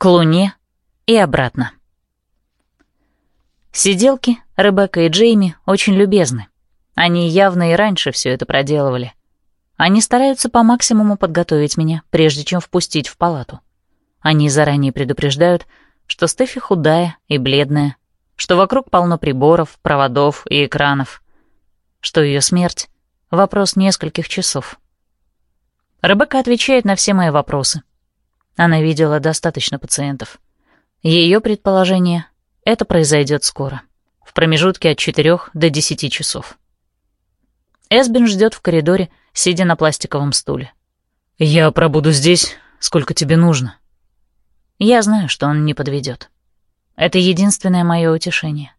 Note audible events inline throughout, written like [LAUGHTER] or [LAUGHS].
к Луне и обратно. Сиделки, Ребекка и Джейми очень любезны. Они явно и раньше все это проделывали. Они стараются по максимуму подготовить меня, прежде чем впустить в палату. Они заранее предупреждают, что Стефи худая и бледная, что вокруг полно приборов, проводов и экранов, что ее смерть — вопрос нескольких часов. Ребекка отвечает на все мои вопросы. Она видела достаточно пациентов. Ее предположение — это произойдет скоро, в промежутке от 4 до 10 часов. Эсбин ждет в коридоре, сидя на пластиковом стуле. «Я пробуду здесь, сколько тебе нужно». Я знаю, что он не подведет. Это единственное мое утешение.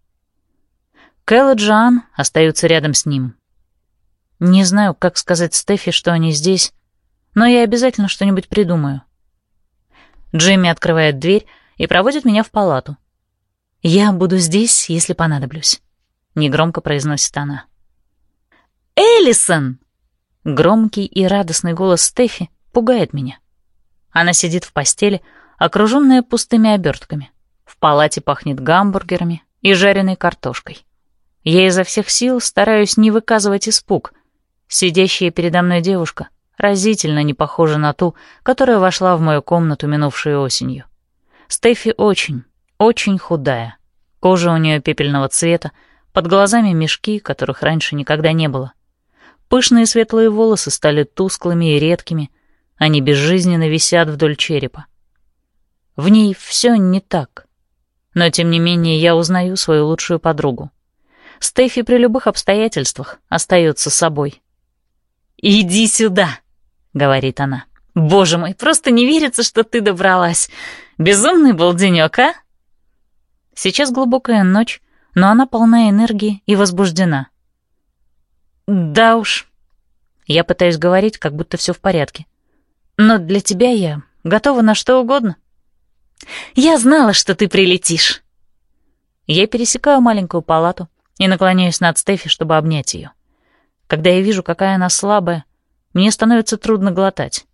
Кэл и Джоан остаются рядом с ним. Не знаю, как сказать Стефи, что они здесь, но я обязательно что-нибудь придумаю. Джимми открывает дверь и проводит меня в палату. «Я буду здесь, если понадоблюсь», — негромко произносит она. «Эллисон!» Громкий и радостный голос Стефи пугает меня. Она сидит в постели, окруженная пустыми обертками. В палате пахнет гамбургерами и жареной картошкой. Я изо всех сил стараюсь не выказывать испуг. Сидящая передо мной девушка разительно не похожа на ту, которая вошла в мою комнату минувшей осенью. Стефи очень, очень худая. Кожа у нее пепельного цвета, под глазами мешки, которых раньше никогда не было. Пышные светлые волосы стали тусклыми и редкими, они безжизненно висят вдоль черепа. В ней все не так. Но, тем не менее, я узнаю свою лучшую подругу. Стефи при любых обстоятельствах остается собой. «Иди сюда!» — говорит она. «Боже мой, просто не верится, что ты добралась. Безумный был денёк, а?» Сейчас глубокая ночь, но она полна энергии и возбуждена. «Да уж». Я пытаюсь говорить, как будто все в порядке. «Но для тебя я готова на что угодно». «Я знала, что ты прилетишь». Я пересекаю маленькую палату и наклоняюсь над Стефи, чтобы обнять ее. Когда я вижу, какая она слабая, мне становится трудно глотать.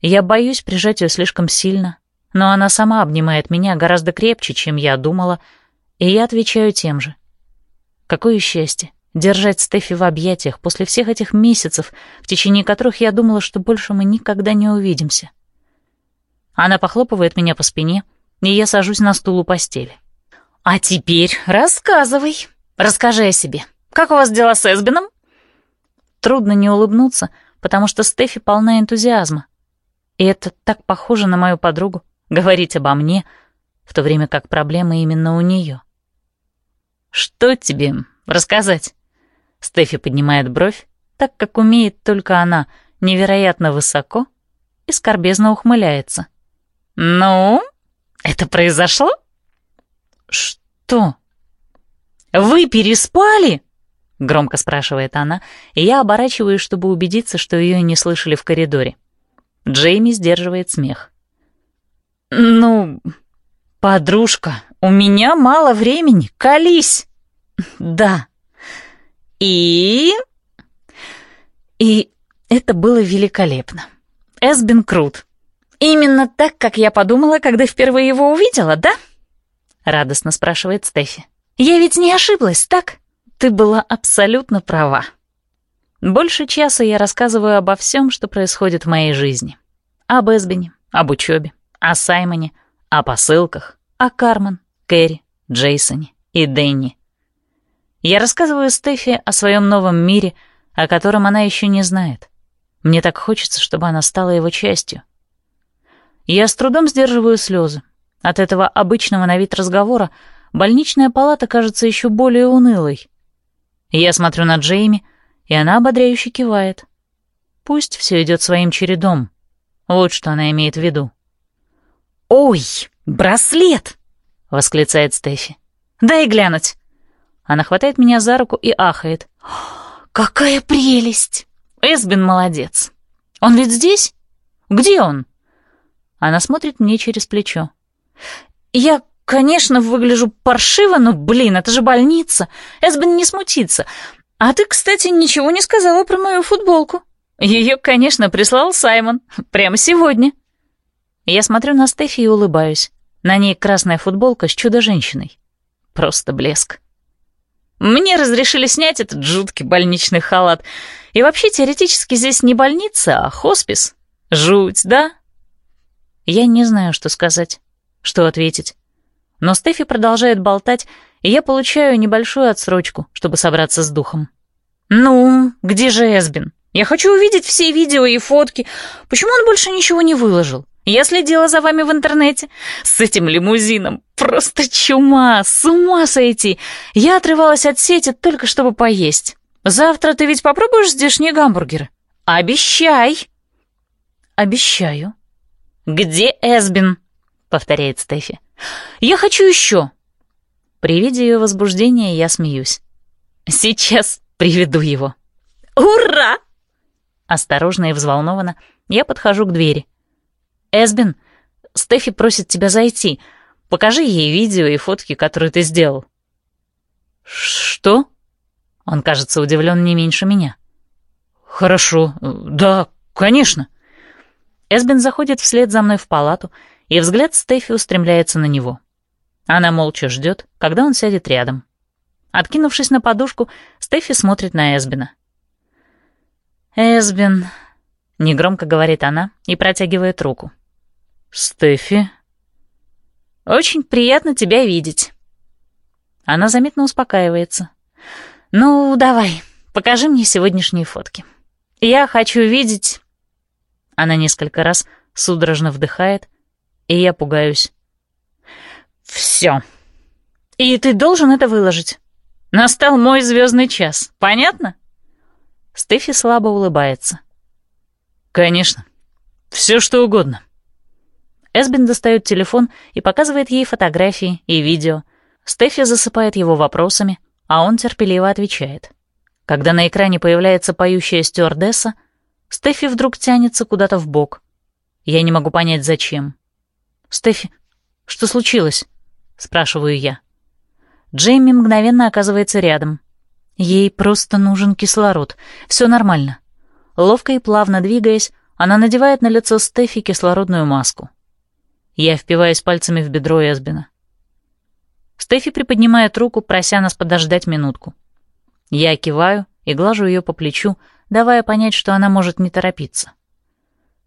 Я боюсь прижать ее слишком сильно, но она сама обнимает меня гораздо крепче, чем я думала, и я отвечаю тем же. Какое счастье держать Стефи в объятиях после всех этих месяцев, в течение которых я думала, что больше мы никогда не увидимся. Она похлопывает меня по спине, и я сажусь на стул у постели. «А теперь рассказывай. Расскажи о себе. Как у вас дела с Эсбином?» Трудно не улыбнуться — потому что Стефи полна энтузиазма. И это так похоже на мою подругу, [LAUGHS] говорить обо мне, в то время как проблемы именно у нее. «Что тебе рассказать?» Стефи поднимает бровь, так как умеет только она, невероятно высоко, и скорбезно ухмыляется. «Ну, это произошло?» «Что?» «Вы переспали?» — громко спрашивает она, и я оборачиваюсь, чтобы убедиться, что ее не слышали в коридоре. Джейми сдерживает смех. «Ну, подружка, у меня мало времени, колись!» «Да». «И...» И это было великолепно. Эсбин крут. «Именно так, как я подумала, когда впервые его увидела, да?» Радостно спрашивает Стефи. «Я ведь не ошиблась, так?» Ты была абсолютно права. Больше часа я рассказываю обо всем, что происходит в моей жизни. Об Эсбине, об учебе, о Саймоне, о посылках, о Кармен, Кэрри, Джейсоне и Дэнни. Я рассказываю Стефи о своем новом мире, о котором она еще не знает. Мне так хочется, чтобы она стала его частью. Я с трудом сдерживаю слезы. От этого обычного на вид разговора больничная палата кажется еще более унылой. Я смотрю на Джейми, и она ободряюще кивает. Пусть все идет своим чередом. Вот что она имеет в виду. «Ой, браслет!» — восклицает Стефи. «Дай глянуть!» Она хватает меня за руку и ахает. «Какая прелесть! Эсбин молодец! Он ведь здесь? Где он?» Она смотрит мне через плечо. «Я Конечно, выгляжу паршиво, но, блин, это же больница. Эсбин не смутится. А ты, кстати, ничего не сказала про мою футболку. Ее, конечно, прислал Саймон. Прямо сегодня. Я смотрю на Стефи и улыбаюсь. На ней красная футболка с чудо-женщиной. Просто блеск. Мне разрешили снять этот жуткий больничный халат. И вообще, теоретически, здесь не больница, а хоспис. Жуть, да? Я не знаю, что сказать, что ответить. Но Стефи продолжает болтать, и я получаю небольшую отсрочку, чтобы собраться с духом. «Ну, где же Эсбин? Я хочу увидеть все видео и фотки. Почему он больше ничего не выложил? Я следила за вами в интернете. С этим лимузином. Просто чума, с ума сойти. Я отрывалась от сети только чтобы поесть. Завтра ты ведь попробуешь здешние гамбургеры? Обещай!» «Обещаю». «Где Эсбин?» — повторяет Стефи. «Я хочу еще!» При виде ее возбуждения я смеюсь. «Сейчас приведу его». «Ура!» Осторожно и взволнованно я подхожу к двери. «Эсбин, Стефи просит тебя зайти. Покажи ей видео и фотки, которые ты сделал». «Что?» Он кажется удивлен не меньше меня. «Хорошо, да, конечно». Эсбин заходит вслед за мной в палату, и взгляд Стефи устремляется на него. Она молча ждет, когда он сядет рядом. Откинувшись на подушку, Стефи смотрит на Эсбина. «Эсбин», — негромко говорит она и протягивает руку. «Стефи?» «Очень приятно тебя видеть». Она заметно успокаивается. «Ну, давай, покажи мне сегодняшние фотки. Я хочу видеть...» Она несколько раз судорожно вдыхает, и я пугаюсь. «Все. И ты должен это выложить. Настал мой звездный час, понятно?» Стефи слабо улыбается. «Конечно. Все что угодно». Эсбин достает телефон и показывает ей фотографии и видео. Стефи засыпает его вопросами, а он терпеливо отвечает. Когда на экране появляется поющая стюардесса, Стефи вдруг тянется куда-то в бок. Я не могу понять, зачем. «Стефи, что случилось?» — спрашиваю я. Джейми мгновенно оказывается рядом. Ей просто нужен кислород. Все нормально. Ловко и плавно двигаясь, она надевает на лицо Стефи кислородную маску. Я впиваюсь пальцами в бедро Эсбина. Стефи приподнимает руку, прося нас подождать минутку. Я киваю и глажу ее по плечу, давая понять, что она может не торопиться.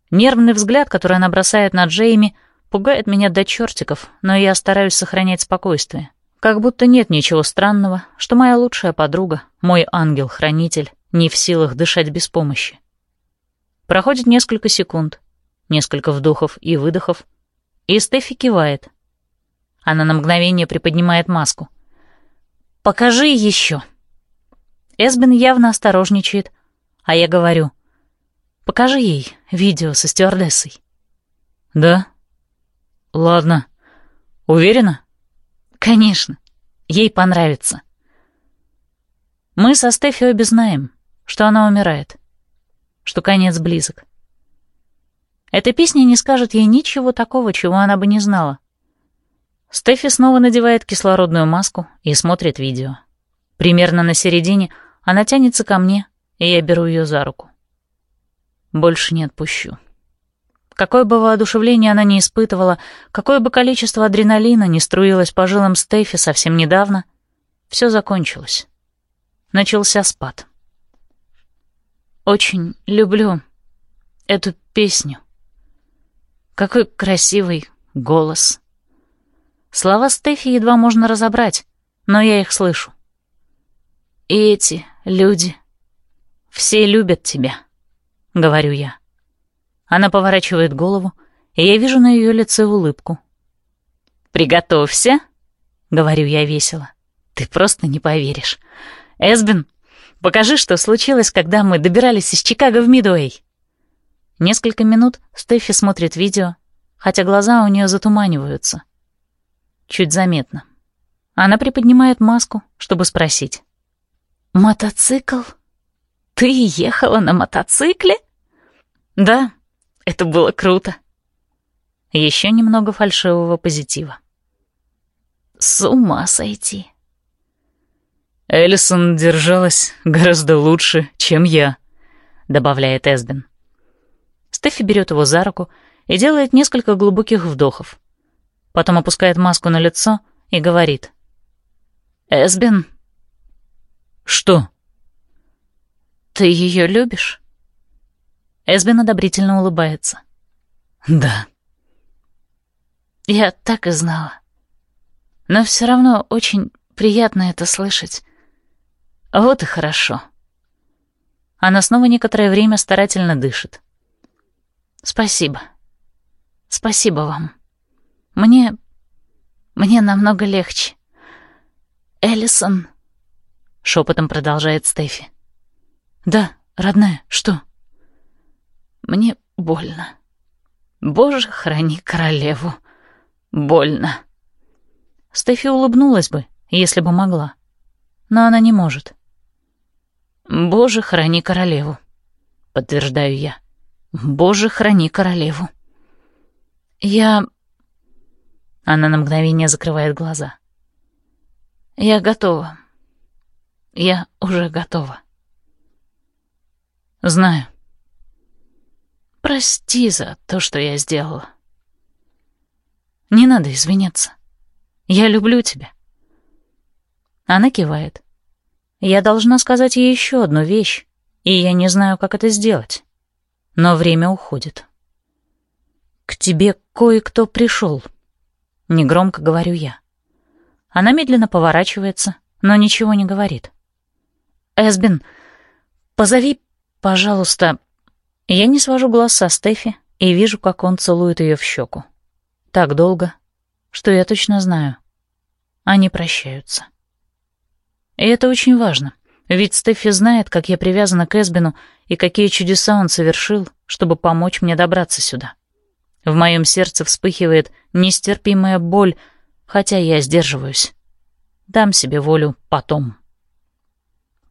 Нервный взгляд, который она бросает на Джейми, пугает меня до чертиков, но я стараюсь сохранять спокойствие. Как будто нет ничего странного, что моя лучшая подруга, мой ангел-хранитель, не в силах дышать без помощи. Проходит несколько секунд, несколько вдохов и выдохов, и Стефи кивает. Она на мгновение приподнимает маску. «Покажи еще!» Эсбин явно осторожничает, а я говорю, покажи ей видео со стюардессой. Да? Ладно. Уверена? Конечно. Ей понравится. Мы со Стефи обе знаем, что она умирает, что конец близок. Эта песня не скажет ей ничего такого, чего она бы не знала. Стефи снова надевает кислородную маску и смотрит видео. Примерно на середине она тянется ко мне, и я беру ее за руку. Больше не отпущу. Какое бы воодушевление она ни испытывала, какое бы количество адреналина не струилось по жилам Стефи совсем недавно, все закончилось. Начался спад. Очень люблю эту песню. Какой красивый голос. Слова Стефи едва можно разобрать, но я их слышу. И эти люди «Все любят тебя», — говорю я. Она поворачивает голову, и я вижу на ее лице улыбку. «Приготовься», — говорю я весело. «Ты просто не поверишь. Эсбин, покажи, что случилось, когда мы добирались из Чикаго в Мидуэй». Несколько минут Стефи смотрит видео, хотя глаза у нее затуманиваются. Чуть заметно. Она приподнимает маску, чтобы спросить. «Мотоцикл?» «Ты ехала на мотоцикле?» «Да, это было круто». Еще немного фальшивого позитива. «С ума сойти». «Эллисон держалась гораздо лучше, чем я», — добавляет Эсбин. Стефи берет его за руку и делает несколько глубоких вдохов. Потом опускает маску на лицо и говорит. «Эсбин?» «Что?» «Ты ее любишь?» Эсбин одобрительно улыбается. «Да». «Я так и знала. Но все равно очень приятно это слышать. Вот и хорошо». Она снова некоторое время старательно дышит. «Спасибо. Спасибо вам. Мне... мне намного легче. Эллисон...» Шепотом продолжает Стефи. «Да, родная, что?» «Мне больно. Боже, храни королеву. Больно». Стефи улыбнулась бы, если бы могла. Но она не может. «Боже, храни королеву», — подтверждаю я. «Боже, храни королеву». «Я...» Она на мгновение закрывает глаза. «Я готова. Я уже готова». «Знаю». «Прости за то, что я сделала». «Не надо извиняться. Я люблю тебя». Она кивает. Я должна сказать ей еще одну вещь, и я не знаю, как это сделать. Но время уходит. «К тебе кое-кто пришел», — негромко говорю я. Она медленно поворачивается, но ничего не говорит. «Эсбин, позови, пожалуйста...» Я не свожу глаз со Стефи и вижу, как он целует ее в щеку. Так долго, что я точно знаю. Они прощаются. И это очень важно, ведь Стефи знает, как я привязана к Эсбину и какие чудеса он совершил, чтобы помочь мне добраться сюда. В моем сердце вспыхивает нестерпимая боль, хотя я сдерживаюсь. Дам себе волю потом.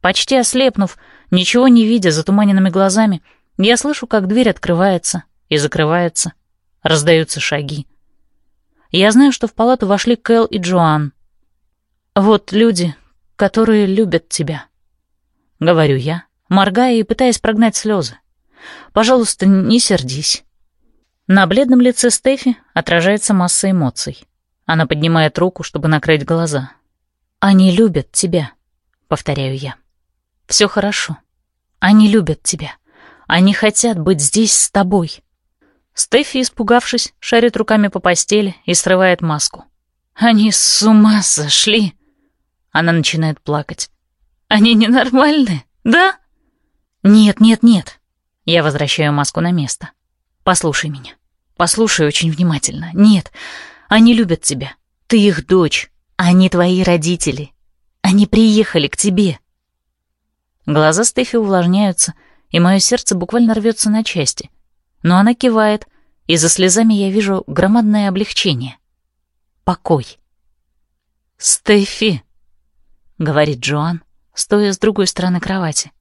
Почти ослепнув, ничего не видя затуманенными глазами, я слышу, как дверь открывается и закрывается, раздаются шаги. Я знаю, что в палату вошли Кэл и Джоан. Вот люди, которые любят тебя. Говорю я, моргая и пытаясь прогнать слезы. Пожалуйста, не сердись. На бледном лице Стефи отражается масса эмоций. Она поднимает руку, чтобы накрыть глаза. «Они любят тебя», — повторяю я. «Все хорошо. Они любят тебя. Они хотят быть здесь с тобой». Стефи, испугавшись, шарит руками по постели и срывает маску. «Они с ума сошли!» Она начинает плакать. «Они ненормальны, да?» «Нет, нет, нет». Я возвращаю маску на место. «Послушай меня. Послушай очень внимательно. Нет, они любят тебя. Ты их дочь. Они твои родители. Они приехали к тебе». Глаза Стефи увлажняются, и мое сердце буквально рвется на части. Но она кивает, и за слезами я вижу громадное облегчение. Покой. «Стефи!» — говорит Джоан, стоя с другой стороны кровати.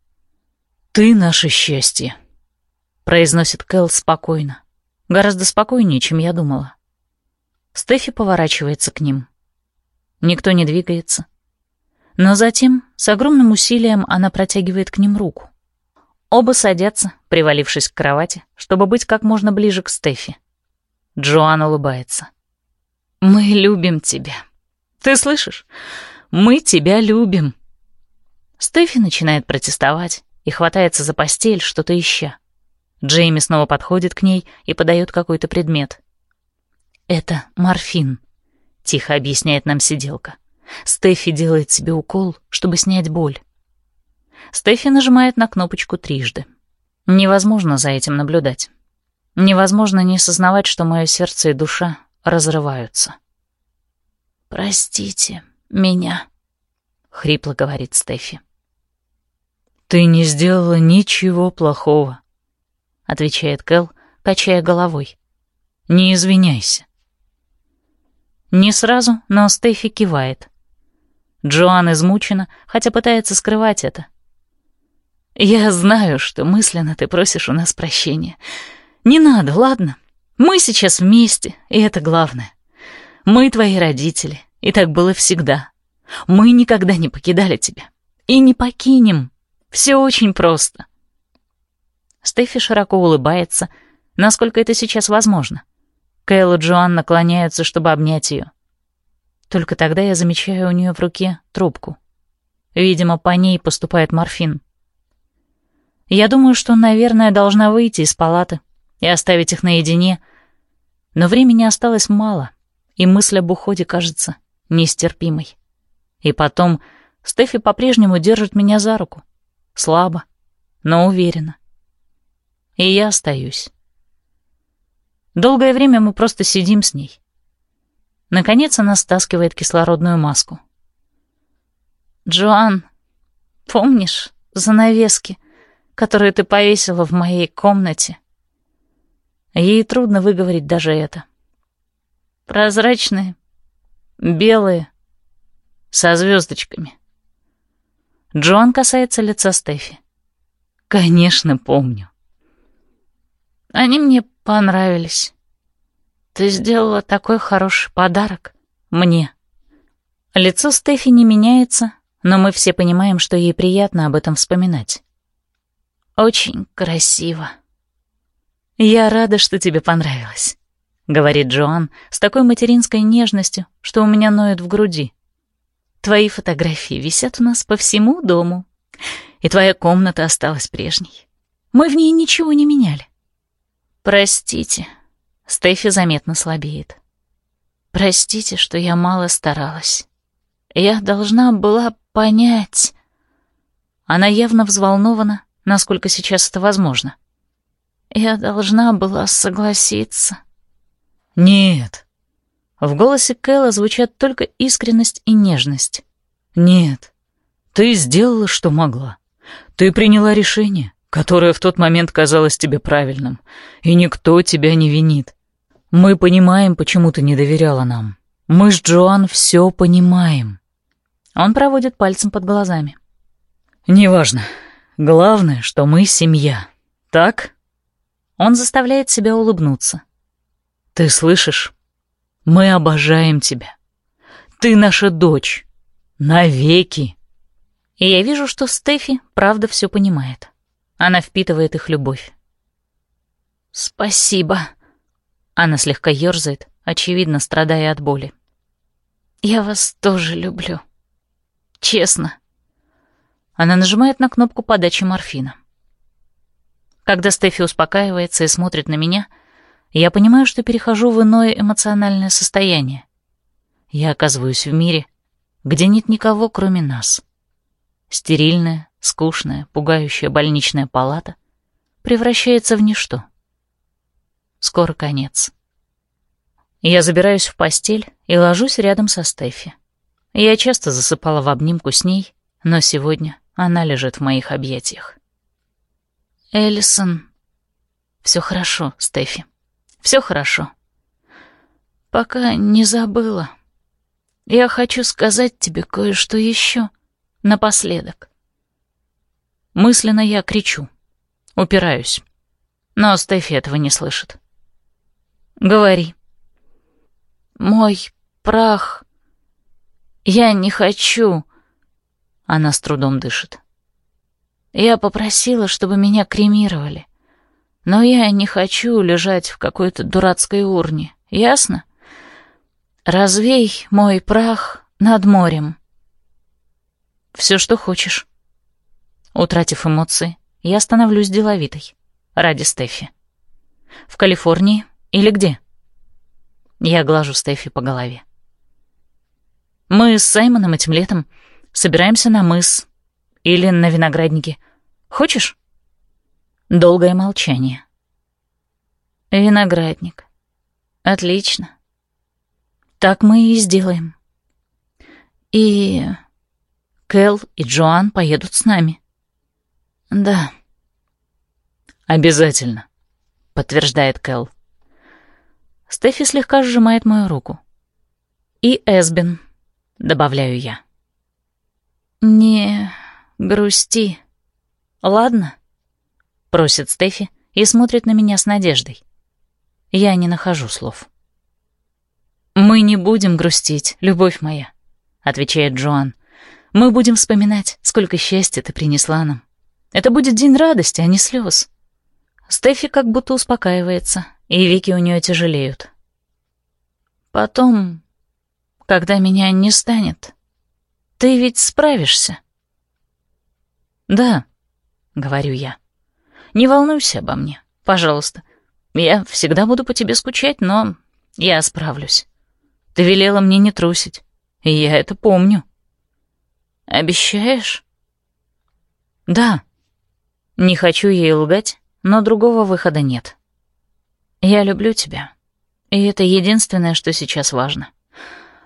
«Ты наше счастье», — произносит Кэл спокойно. Гораздо спокойнее, чем я думала. Стефи поворачивается к ним. Никто не двигается. Но затем, с огромным усилием, она протягивает к ним руку. Оба садятся, привалившись к кровати, чтобы быть как можно ближе к Стефи. Джоан улыбается. «Мы любим тебя. Ты слышишь? Мы тебя любим». Стефи начинает протестовать и хватается за постель, что-то ища. Джейми снова подходит к ней и подает какой-то предмет. «Это морфин», — тихо объясняет нам сиделка. Стефи делает себе укол, чтобы снять боль. Стефи нажимает на кнопочку трижды. Невозможно за этим наблюдать. Невозможно не сознавать, что мое сердце и душа разрываются. «Простите», меня», — хрипло говорит Стефи. «Ты не сделала ничего плохого», — отвечает Кэл, качая головой. «Не извиняйся». Не сразу, но Стефи кивает. Джоан измучена, хотя пытается скрывать это. «Я знаю, что мысленно ты просишь у нас прощения. Не надо, ладно? Мы сейчас вместе, и это главное. Мы твои родители, и так было всегда. Мы никогда не покидали тебя. И не покинем. Все очень просто. Стефи широко улыбается, насколько это сейчас возможно. Кэл и Джоан наклоняются, чтобы обнять ее. Только тогда я замечаю у нее в руке трубку. Видимо, по ней поступает морфин. Я думаю, что, наверное, должна выйти из палаты и оставить их наедине, но времени осталось мало, и мысль об уходе кажется нестерпимой. И потом Стефи по-прежнему держит меня за руку. Слабо, но уверенно. И я остаюсь. Долгое время мы просто сидим с ней. Наконец она стаскивает кислородную маску. «Джоан, помнишь занавески, которые ты повесила в моей комнате?» Ей трудно выговорить даже это. Прозрачные, белые, со звездочками. Джоан касается лица Стефи. «Конечно, помню». «Они мне понравились. Ты сделала такой хороший подарок мне». Лицо Стефи не меняется, но мы все понимаем, что ей приятно об этом вспоминать. «Очень красиво». «Я рада, что тебе понравилось», — говорит Джоан с такой материнской нежностью, что у меня ноет в груди. «Твои фотографии висят у нас по всему дому, и твоя комната осталась прежней. Мы в ней ничего не меняли». «Простите», — Стефи заметно слабеет. «Простите, что я мало старалась. Я должна была понять...» Она явно взволнована, насколько сейчас это возможно. Я должна была согласиться. Нет. В голосе Кэлла звучат только искренность и нежность. Нет. Ты сделала, что могла. Ты приняла решение, которое в тот момент казалось тебе правильным, и никто тебя не винит. Мы понимаем, почему ты не доверяла нам. Мы с Джоан все понимаем. Он проводит пальцем под глазами. Неважно. Главное, что мы семья. Так? Он заставляет себя улыбнуться. «Ты слышишь? Мы обожаем тебя. Ты наша дочь. Навеки!» И я вижу, что Стефи правда все понимает. Она впитывает их любовь. «Спасибо». Она слегка ерзает, очевидно, страдая от боли. «Я вас тоже люблю. Честно». Она нажимает на кнопку подачи морфина. Когда Стефи успокаивается и смотрит на меня, я понимаю, что перехожу в иное эмоциональное состояние. Я оказываюсь в мире, где нет никого, кроме нас. Стерильная, скучная, пугающая больничная палата превращается в ничто. Скоро конец. Я забираюсь в постель и ложусь рядом со Стефи. Я часто засыпала в обнимку с ней, но сегодня она лежит в моих объятиях. Эллисон. Все хорошо, Стефи. Все хорошо. Пока не забыла. Я хочу сказать тебе кое-что еще напоследок. Мысленно я кричу, упираюсь. Но Стефи этого не слышит. Говори. Мой прах. Я не хочу. Она с трудом дышит. Я попросила, чтобы меня кремировали. Но я не хочу лежать в какой-то дурацкой урне, ясно? Развей мой прах над морем. Все, что хочешь. Утратив эмоции, я становлюсь деловитой. Ради Стефи. В Калифорнии или где? Я глажу Стефи по голове. Мы с Саймоном этим летом собираемся на мыс или на винограднике. Хочешь?» Долгое молчание. «Виноградник. Отлично. Так мы и сделаем. И Кэл и Джоан поедут с нами». «Да». «Обязательно», — подтверждает Кэл. Стефи слегка сжимает мою руку. «И Эсбин», — добавляю я. «Не грусти, ладно?» — просит Стефи и смотрит на меня с надеждой. Я не нахожу слов. «Мы не будем грустить, любовь моя», — отвечает Джоан. «Мы будем вспоминать, сколько счастья ты принесла нам. Это будет день радости, а не слез. Стефи как будто успокаивается, и веки у нее тяжелеют. Потом, когда меня не станет, ты ведь справишься. Да, говорю я. Не волнуйся обо мне, пожалуйста. Я всегда буду по тебе скучать, но я справлюсь. Ты велела мне не трусить, и я это помню. Обещаешь? Да. Не хочу ей лгать, но другого выхода нет. Я люблю тебя, и это единственное, что сейчас важно.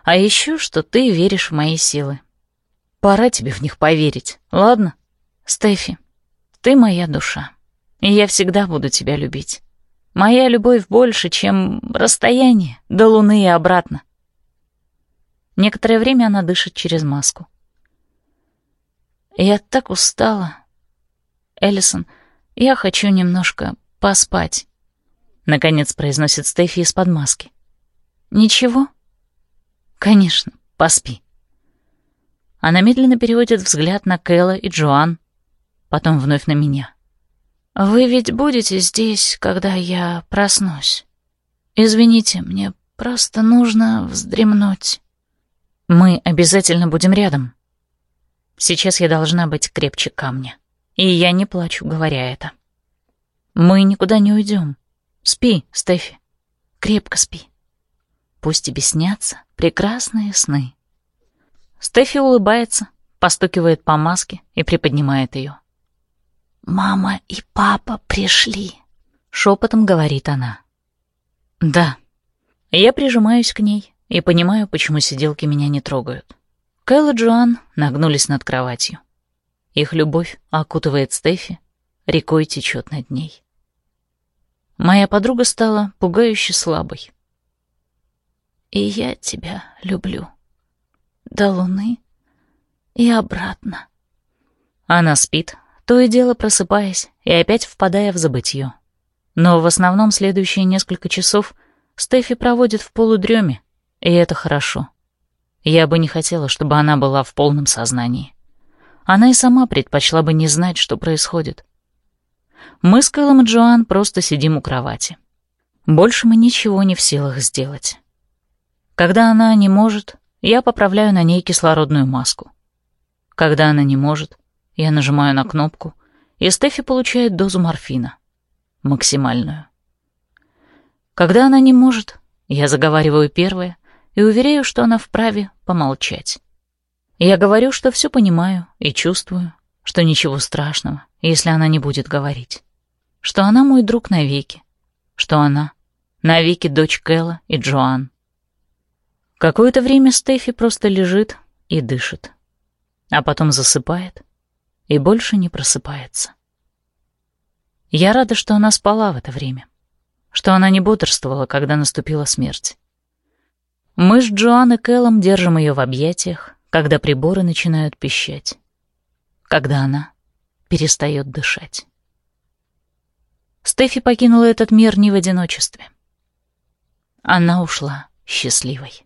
А еще, что ты веришь в мои силы. Пора тебе в них поверить, ладно? Стефи, ты моя душа, и я всегда буду тебя любить. Моя любовь больше, чем расстояние до Луны и обратно. Некоторое время она дышит через маску. Я так устала. Эллисон, я хочу немножко поспать. Наконец произносит Стефи из-под маски. Ничего? Конечно, поспи. Она медленно переводит взгляд на Кэлла и Джоан, потом вновь на меня. «Вы ведь будете здесь, когда я проснусь? Извините, мне просто нужно вздремнуть». «Мы обязательно будем рядом», Сейчас я должна быть крепче камня. И я не плачу, говоря это. Мы никуда не уйдем. Спи, Стефи. Крепко спи. Пусть тебе снятся прекрасные сны. Стефи улыбается, постукивает по маске и приподнимает ее. «Мама и папа пришли», — шепотом говорит она. «Да». Я прижимаюсь к ней и понимаю, почему сиделки меня не трогают. Кэл и Джоан нагнулись над кроватью. Их любовь окутывает Стефи, рекой течет над ней. Моя подруга стала пугающе слабой. «И я тебя люблю. До луны и обратно». Она спит, то и дело просыпаясь и опять впадая в забытье. Но в основном следующие несколько часов Стефи проводит в полудреме, и это хорошо. Я бы не хотела, чтобы она была в полном сознании. Она и сама предпочла бы не знать, что происходит. Мы с Кэллом и Джоан просто сидим у кровати. Больше мы ничего не в силах сделать. Когда она не может, я поправляю на ней кислородную маску. Когда она не может, я нажимаю на кнопку, и Стефи получает дозу морфина. Максимальную. Когда она не может, я заговариваю первое, и уверяю, что она вправе помолчать. Я говорю, что все понимаю и чувствую, что ничего страшного, если она не будет говорить, что она мой друг навеки, что она навеки дочь Кэлла и Джоан. Какое-то время Стефи просто лежит и дышит, а потом засыпает и больше не просыпается. Я рада, что она спала в это время, что она не бодрствовала, когда наступила смерть. Мы с Джоан и Кэллом держим ее в объятиях, когда приборы начинают пищать, когда она перестает дышать. Стефи покинула этот мир не в одиночестве. Она ушла счастливой.